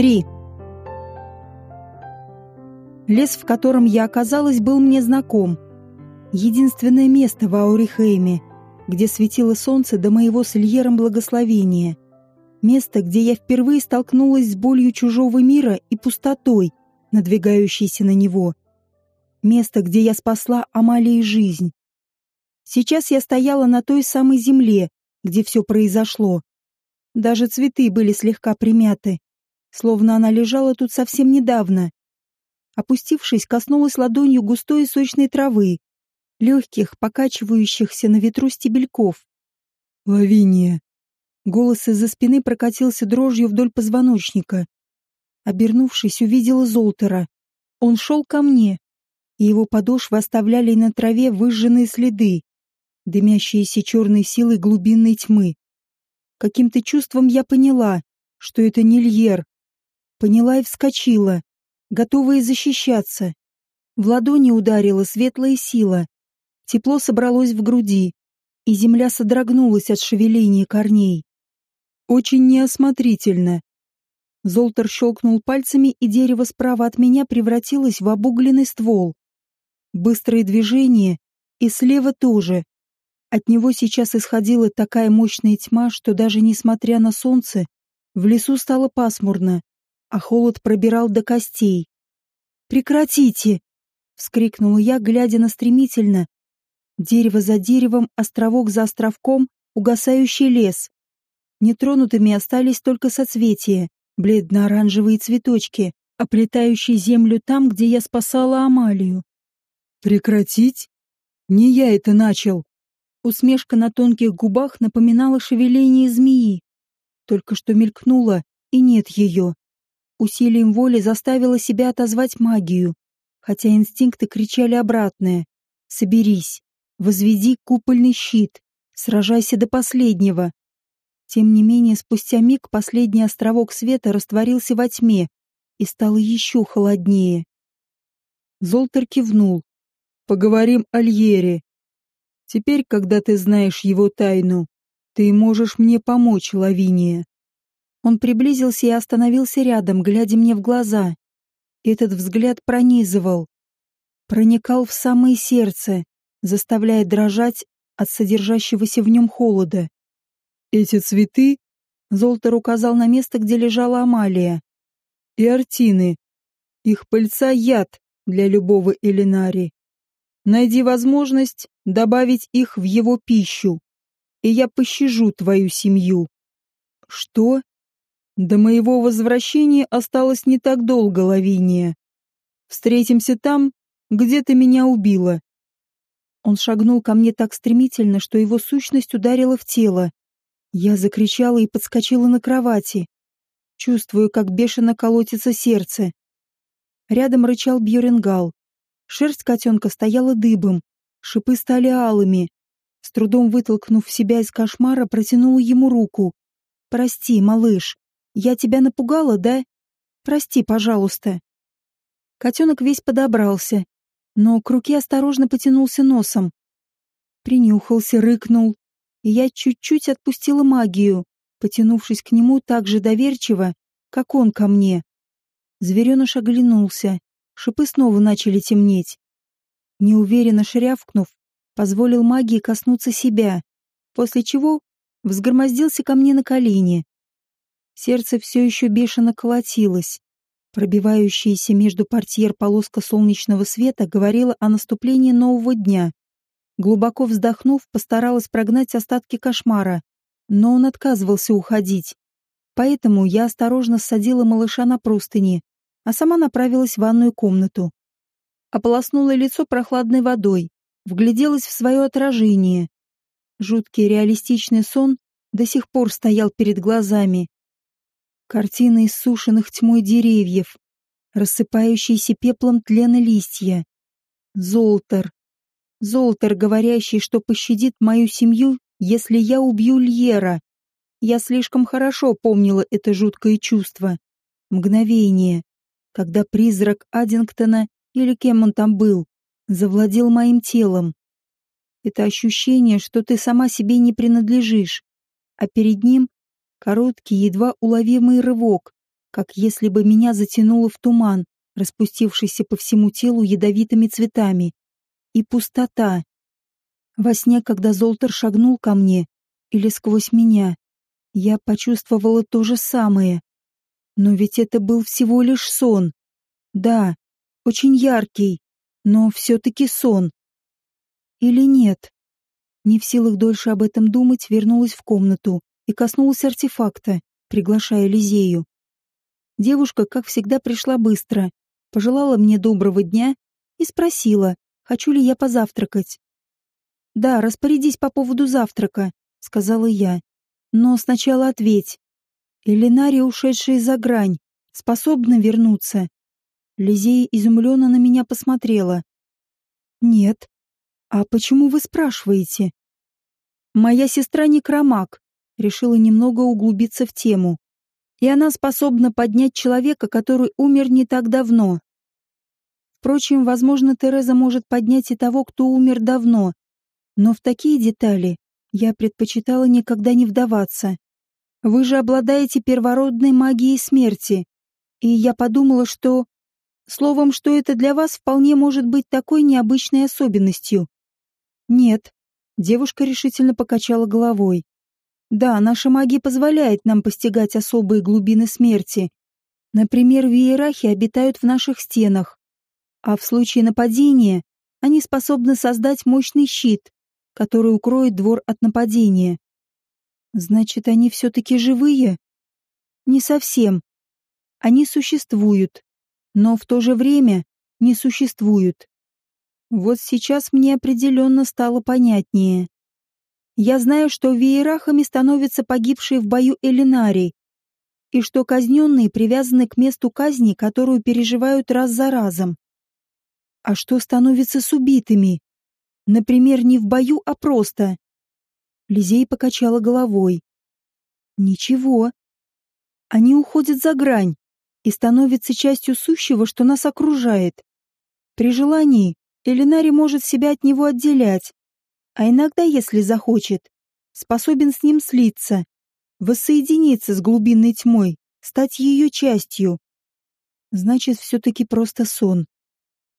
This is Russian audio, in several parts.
Три. Лес, в котором я оказалась, был мне знаком. Единственное место в Аурихейме, где светило солнце до моего с Ильером благословения. Место, где я впервые столкнулась с болью чужого мира и пустотой, надвигающейся на него. Место, где я спасла Амалии жизнь. Сейчас я стояла на той самой земле, где все произошло. Даже цветы были слегка примяты, словно она лежала тут совсем недавно. Опустившись, коснулась ладонью густой и сочной травы, легких, покачивающихся на ветру стебельков. «Лавиния!» Голос из-за спины прокатился дрожью вдоль позвоночника. Обернувшись, увидела Золтера. Он шел ко мне, и его подошвы оставляли на траве выжженные следы, дымящиеся черной силой глубинной тьмы. Каким-то чувством я поняла, что это не Льер. Поняла и вскочила, готовая защищаться. В ладони ударила светлая сила. Тепло собралось в груди, и земля содрогнулась от шевеления корней. Очень неосмотрительно. Золтер щелкнул пальцами, и дерево справа от меня превратилось в обугленный ствол. Быстрые движения, и слева тоже. От него сейчас исходила такая мощная тьма, что даже несмотря на солнце, в лесу стало пасмурно, а холод пробирал до костей. «Прекратите!» — вскрикнула я, глядя на стремительно. Дерево за деревом, островок за островком, угасающий лес. Нетронутыми остались только соцветия, бледно-оранжевые цветочки, оплетающие землю там, где я спасала Амалию. «Прекратить? Не я это начал!» Усмешка на тонких губах напоминала шевеление змеи. Только что мелькнула, и нет ее. Усилием воли заставила себя отозвать магию, хотя инстинкты кричали обратное. «Соберись, возведи купольный щит, сражайся до последнего». Тем не менее, спустя миг последний островок света растворился во тьме и стало еще холоднее. Золтер кивнул. «Поговорим о Льере. Теперь, когда ты знаешь его тайну, ты можешь мне помочь, Лавиния. Он приблизился и остановился рядом, глядя мне в глаза. Этот взгляд пронизывал, проникал в самое сердце, заставляя дрожать от содержащегося в нем холода. Эти цветы, Золтер указал на место, где лежала Амалия, и артины, их пыльца яд для любого Элинари. Найди возможность добавить их в его пищу, и я пощажу твою семью. Что? До моего возвращения осталось не так долго, Лавиния. Встретимся там, где ты меня убила. Он шагнул ко мне так стремительно, что его сущность ударила в тело. Я закричала и подскочила на кровати. Чувствую, как бешено колотится сердце. Рядом рычал Бьеренгал. Шерсть котенка стояла дыбом, шипы стали алыми. С трудом вытолкнув себя из кошмара, протянула ему руку. «Прости, малыш, я тебя напугала, да? Прости, пожалуйста». Котенок весь подобрался, но к руке осторожно потянулся носом. Принюхался, рыкнул, и я чуть-чуть отпустила магию, потянувшись к нему так же доверчиво, как он ко мне. Звереныш оглянулся, шипы снова начали темнеть. Неуверенно шрявкнув, позволил магии коснуться себя, после чего взгромоздился ко мне на колени. Сердце все еще бешено колотилось. Пробивающаяся между портьер полоска солнечного света говорила о наступлении нового дня. Глубоко вздохнув, постаралась прогнать остатки кошмара, но он отказывался уходить. Поэтому я осторожно ссадила малыша на простыни, а сама направилась в ванную комнату. Ополоснула лицо прохладной водой, вгляделась в свое отражение. Жуткий реалистичный сон до сих пор стоял перед глазами. Картина иссушенных тьмой деревьев, рассыпающиеся пеплом тлена листья. Золтер. Золтер, говорящий, что пощадит мою семью, если я убью Льера. Я слишком хорошо помнила это жуткое чувство. Мгновение, когда призрак Аддингтона, или кем он там был, завладел моим телом. Это ощущение, что ты сама себе не принадлежишь, а перед ним короткий, едва уловимый рывок, как если бы меня затянуло в туман, распустившийся по всему телу ядовитыми цветами. И пустота. Во сне, когда Золтер шагнул ко мне, или сквозь меня, я почувствовала то же самое. Но ведь это был всего лишь сон. Да, очень яркий, но все-таки сон. Или нет? Не в силах дольше об этом думать, вернулась в комнату и коснулась артефакта, приглашая Лизею. Девушка, как всегда, пришла быстро, пожелала мне доброго дня и спросила, хочу ли я позавтракать. «Да, распорядись по поводу завтрака», — сказала я. «Но сначала ответь. Элинари, ушедшая за грань, способна вернуться?» Лизея изумленно на меня посмотрела. «Нет. А почему вы спрашиваете?» «Моя сестра некромаг», — решила немного углубиться в тему. «И она способна поднять человека, который умер не так давно. Впрочем, возможно, Тереза может поднять и того, кто умер давно. Но в такие детали я предпочитала никогда не вдаваться. Вы же обладаете первородной магией смерти. И я подумала, что... Словом, что это для вас вполне может быть такой необычной особенностью. Нет. Девушка решительно покачала головой. Да, наша магия позволяет нам постигать особые глубины смерти. Например, веерахи обитают в наших стенах, а в случае нападения они способны создать мощный щит, который укроет двор от нападения. Значит, они все-таки живые? Не совсем. Они существуют, но в то же время не существуют. Вот сейчас мне определенно стало понятнее. Я знаю, что веерахами становятся погибшие в бою Элинари, и что казненные привязаны к месту казни, которую переживают раз за разом. А что становится с убитыми? Например, не в бою, а просто. Лизей покачала головой. Ничего. Они уходят за грань и становятся частью сущего, что нас окружает. При желании Элинари может себя от него отделять, а иногда, если захочет, способен с ним слиться, воссоединиться с глубинной тьмой, стать ее частью. Значит, все-таки просто сон.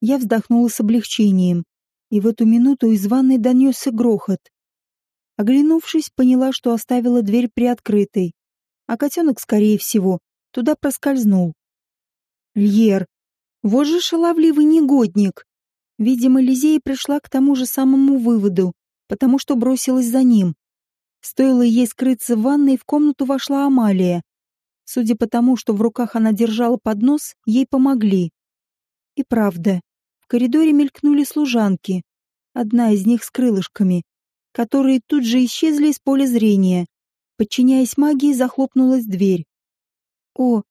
Я вздохнула с облегчением, и в эту минуту из ванной донесся грохот. Оглянувшись, поняла, что оставила дверь приоткрытой, а котенок, скорее всего, туда проскользнул. Льер, вот же шаловливый негодник! Видимо, Лизея пришла к тому же самому выводу, потому что бросилась за ним. Стоило ей скрыться в ванной, в комнату вошла Амалия. Судя по тому, что в руках она держала поднос, ей помогли. И правда, в коридоре мелькнули служанки, одна из них с крылышками, которые тут же исчезли из поля зрения. Подчиняясь магии, захлопнулась дверь. «О,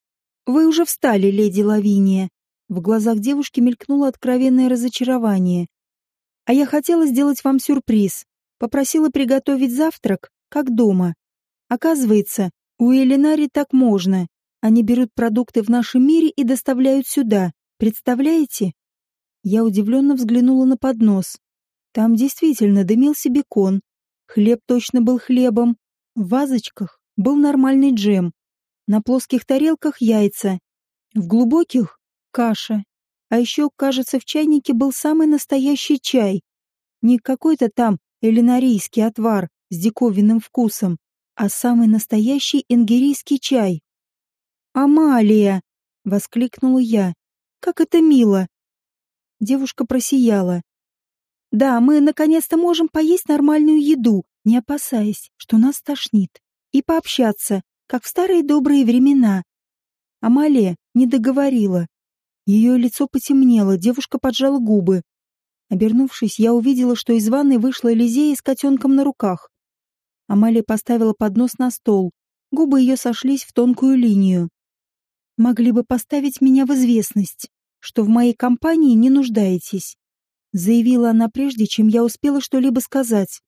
вы уже встали, леди Лавиния!» В глазах девушки мелькнуло откровенное разочарование. «А я хотела сделать вам сюрприз. Попросила приготовить завтрак, как дома. Оказывается, у Элинари так можно. Они берут продукты в нашем мире и доставляют сюда. Представляете?» Я удивленно взглянула на поднос. Там действительно дымился бекон. Хлеб точно был хлебом. В вазочках был нормальный джем. На плоских тарелках яйца. В глубоких — каша. А еще, кажется, в чайнике был самый настоящий чай. Не какой-то там элинарийский отвар с диковинным вкусом, а самый настоящий энгерийский чай. «Амалия!» — воскликнула я. «Как это мило! Девушка просияла. «Да, мы наконец-то можем поесть нормальную еду, не опасаясь, что нас тошнит, и пообщаться, как в старые добрые времена». Амалия не договорила. Ее лицо потемнело, девушка поджала губы. Обернувшись, я увидела, что из ванной вышла Элизея с котенком на руках. Амалия поставила поднос на стол. Губы ее сошлись в тонкую линию. «Могли бы поставить меня в известность», что в моей компании не нуждаетесь», — заявила она прежде, чем я успела что-либо сказать.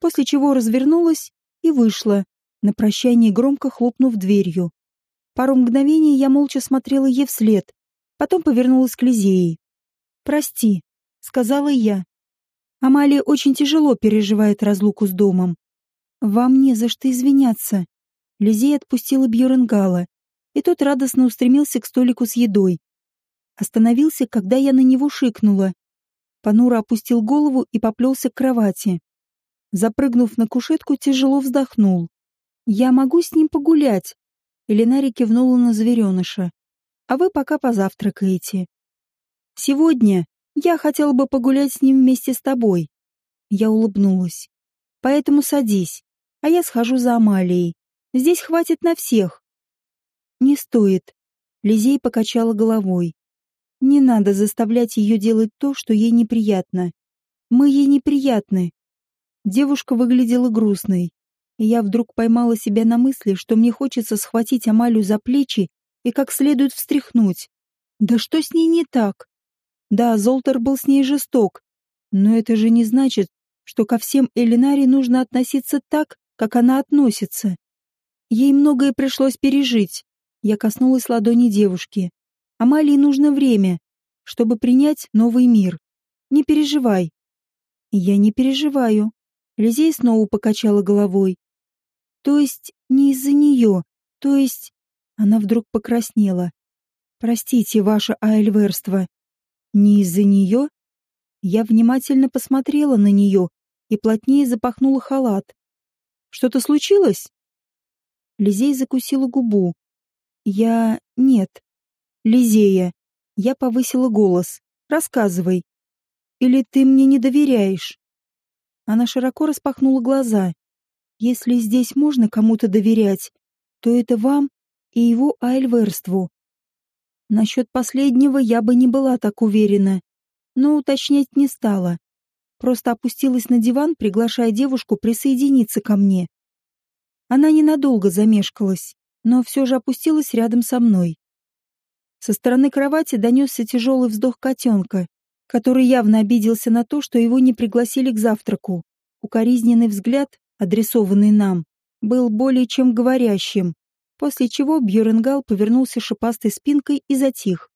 После чего развернулась и вышла, на прощание громко хлопнув дверью. Пару мгновений я молча смотрела ей вслед, потом повернулась к Лизее. «Прости», — сказала я. Амалия очень тяжело переживает разлуку с домом. «Вам не за что извиняться». Лизея отпустила Бьеренгала. и тот радостно устремился к столику с едой. Остановился, когда я на него шикнула. Понуро опустил голову и поплелся к кровати. Запрыгнув на кушетку, тяжело вздохнул. «Я могу с ним погулять?» Элинари кивнула на звереныша. «А вы пока позавтракаете. Сегодня я хотела бы погулять с ним вместе с тобой». Я улыбнулась. «Поэтому садись, а я схожу за Амалией. Здесь хватит на всех». «Не стоит», — Лизей покачала головой. «Не надо заставлять ее делать то, что ей неприятно. Мы ей неприятны». Девушка выглядела грустной и я вдруг поймала себя на мысли, что мне хочется схватить Амалю за плечи и как следует встряхнуть. Да что с ней не так? Да, Золтер был с ней жесток, но это же не значит, что ко всем Элинаре нужно относиться так, как она относится. Ей многое пришлось пережить. Я коснулась ладони девушки. Амалии нужно время, чтобы принять новый мир. Не переживай. Я не переживаю. Лизей снова покачала головой. То есть не из-за нее, то есть... Она вдруг покраснела. Простите, ваше айльверство. Не из-за нее? Я внимательно посмотрела на нее и плотнее запахнула халат. Что-то случилось? Лизей закусила губу. Я... нет. Лизея. Я повысила голос. Рассказывай. Или ты мне не доверяешь? Она широко распахнула глаза. Если здесь можно кому-то доверять, то это вам и его айльверству. Насчет последнего я бы не была так уверена, но уточнять не стала. Просто опустилась на диван, приглашая девушку присоединиться ко мне. Она ненадолго замешкалась, но все же опустилась рядом со мной. Со стороны кровати донесся тяжелый вздох котенка, который явно обиделся на то, что его не пригласили к завтраку. Укоризненный взгляд адресованный нам, был более чем говорящим, после чего Бьюренгал повернулся шипастой спинкой и затих.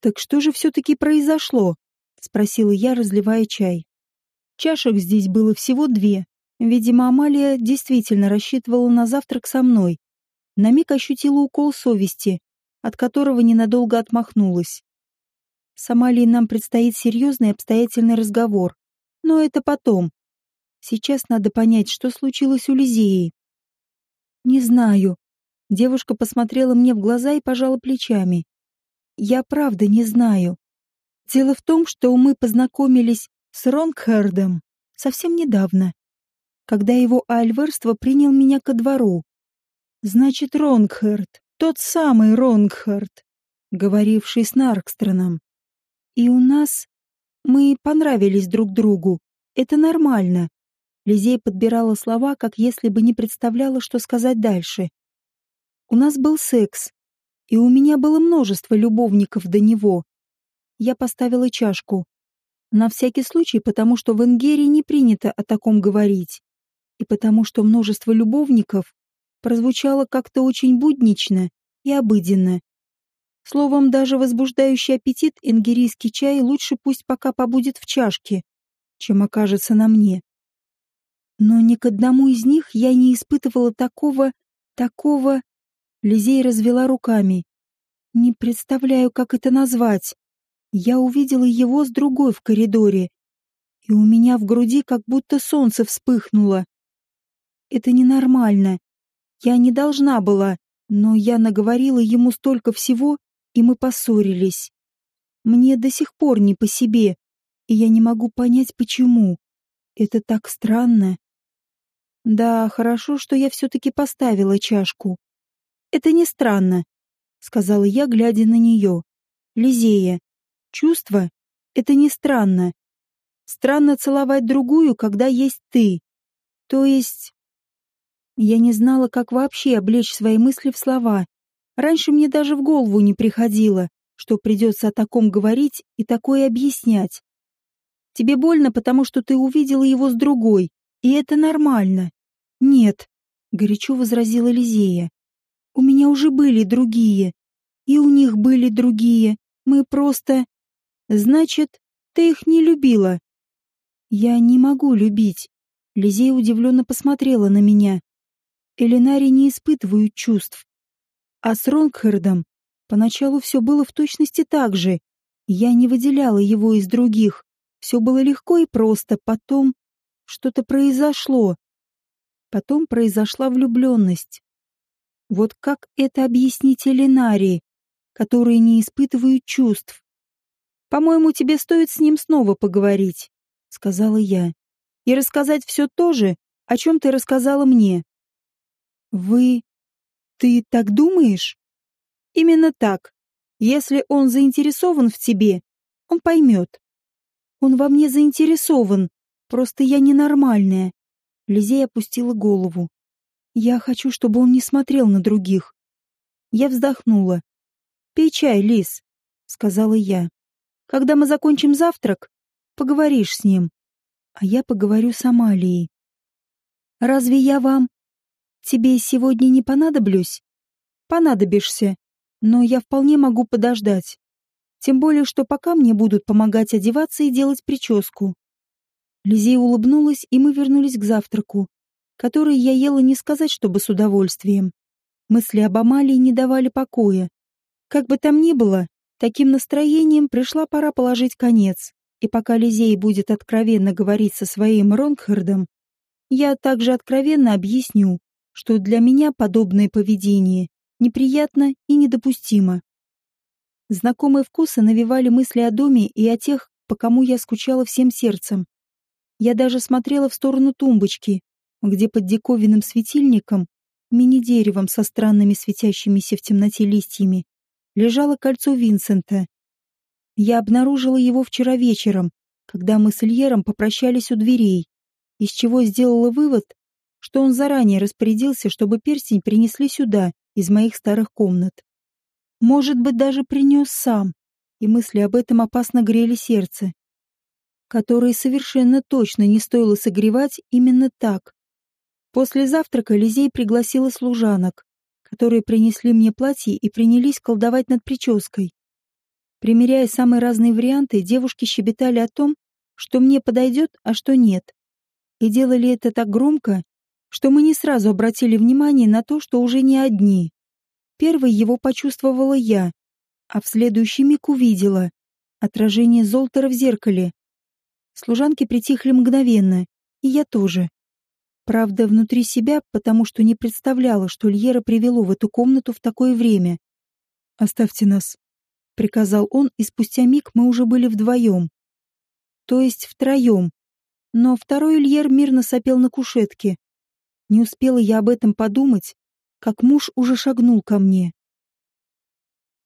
«Так что же все-таки произошло?» — спросила я, разливая чай. Чашек здесь было всего две. Видимо, Амалия действительно рассчитывала на завтрак со мной. На миг ощутила укол совести, от которого ненадолго отмахнулась. С Амалией нам предстоит серьезный обстоятельный разговор. Но это потом, Сейчас надо понять, что случилось у Лизеи. Не знаю. Девушка посмотрела мне в глаза и пожала плечами. Я правда не знаю. Дело в том, что мы познакомились с Ронгхардом совсем недавно, когда его альверство принял меня ко двору. Значит, Ронгхард, тот самый Ронгхард, говоривший с Наркстроном. И у нас... Мы понравились друг другу. Это нормально. Лизей подбирала слова, как если бы не представляла, что сказать дальше. У нас был секс, и у меня было множество любовников до него. Я поставила чашку. На всякий случай, потому что в Энгерии не принято о таком говорить. И потому что множество любовников прозвучало как-то очень буднично и обыденно. Словом, даже возбуждающий аппетит энгерийский чай лучше пусть пока побудет в чашке, чем окажется на мне. Но ни к одному из них я не испытывала такого, такого... Лизей развела руками. Не представляю, как это назвать. Я увидела его с другой в коридоре, и у меня в груди как будто солнце вспыхнуло. Это ненормально. Я не должна была, но я наговорила ему столько всего, и мы поссорились. Мне до сих пор не по себе, и я не могу понять, почему. Это так странно. Да, хорошо, что я все-таки поставила чашку. Это не странно, сказала я, глядя на нее. Лизея, чувство — это не странно. Странно целовать другую, когда есть ты. То есть... Я не знала, как вообще облечь свои мысли в слова. Раньше мне даже в голову не приходило, что придется о таком говорить и такое объяснять. Тебе больно, потому что ты увидела его с другой, и это нормально. Нет, горячо возразила Лизея. У меня уже были другие. И у них были другие. Мы просто... Значит, ты их не любила? Я не могу любить. Лизея удивленно посмотрела на меня. Элинари не испытывают чувств. А с Ронгхардом поначалу все было в точности так же. Я не выделяла его из других. Все было легко и просто. Потом что-то произошло. Потом произошла влюбленность. Вот как это объяснить Элинари, которые не испытывают чувств? «По-моему, тебе стоит с ним снова поговорить», — сказала я, «и рассказать все то же, о чем ты рассказала мне». «Вы... ты так думаешь?» «Именно так. Если он заинтересован в тебе, он поймет. Он во мне заинтересован, просто я ненормальная». Лизей опустила голову. Я хочу, чтобы он не смотрел на других. Я вздохнула. «Пей чай, Лис», — сказала я. «Когда мы закончим завтрак, поговоришь с ним, а я поговорю с Амалией». «Разве я вам? Тебе сегодня не понадоблюсь?» «Понадобишься, но я вполне могу подождать. Тем более, что пока мне будут помогать одеваться и делать прическу». Лизей улыбнулась, и мы вернулись к завтраку, которые я ела не сказать, чтобы с удовольствием. Мысли об Амалии не давали покоя. Как бы там ни было, таким настроением пришла пора положить конец, и пока Лизей будет откровенно говорить со своим Ронгхардом, я также откровенно объясню, что для меня подобное поведение неприятно и недопустимо. Знакомые вкусы навевали мысли о доме и о тех, по кому я скучала всем сердцем. Я даже смотрела в сторону тумбочки, где под диковинным светильником, мини-деревом со странными светящимися в темноте листьями, лежало кольцо Винсента. Я обнаружила его вчера вечером, когда мы с Ильером попрощались у дверей, из чего сделала вывод, что он заранее распорядился, чтобы перстень принесли сюда, из моих старых комнат. Может быть, даже принес сам, и мысли об этом опасно грели сердце, которое совершенно точно не стоило согревать именно так, После завтрака Лизей пригласила служанок, которые принесли мне платье и принялись колдовать над прической. Примеряя самые разные варианты, девушки щебетали о том, что мне подойдет, а что нет. И делали это так громко, что мы не сразу обратили внимание на то, что уже не одни. Первой его почувствовала я, а в следующий миг увидела отражение Золтера в зеркале. Служанки притихли мгновенно, и я тоже. Правда, внутри себя, потому что не представляла, что Льера привело в эту комнату в такое время. «Оставьте нас», — приказал он, и спустя миг мы уже были вдвоем. То есть втроем. Но второй Льер мирно сопел на кушетке. Не успела я об этом подумать, как муж уже шагнул ко мне.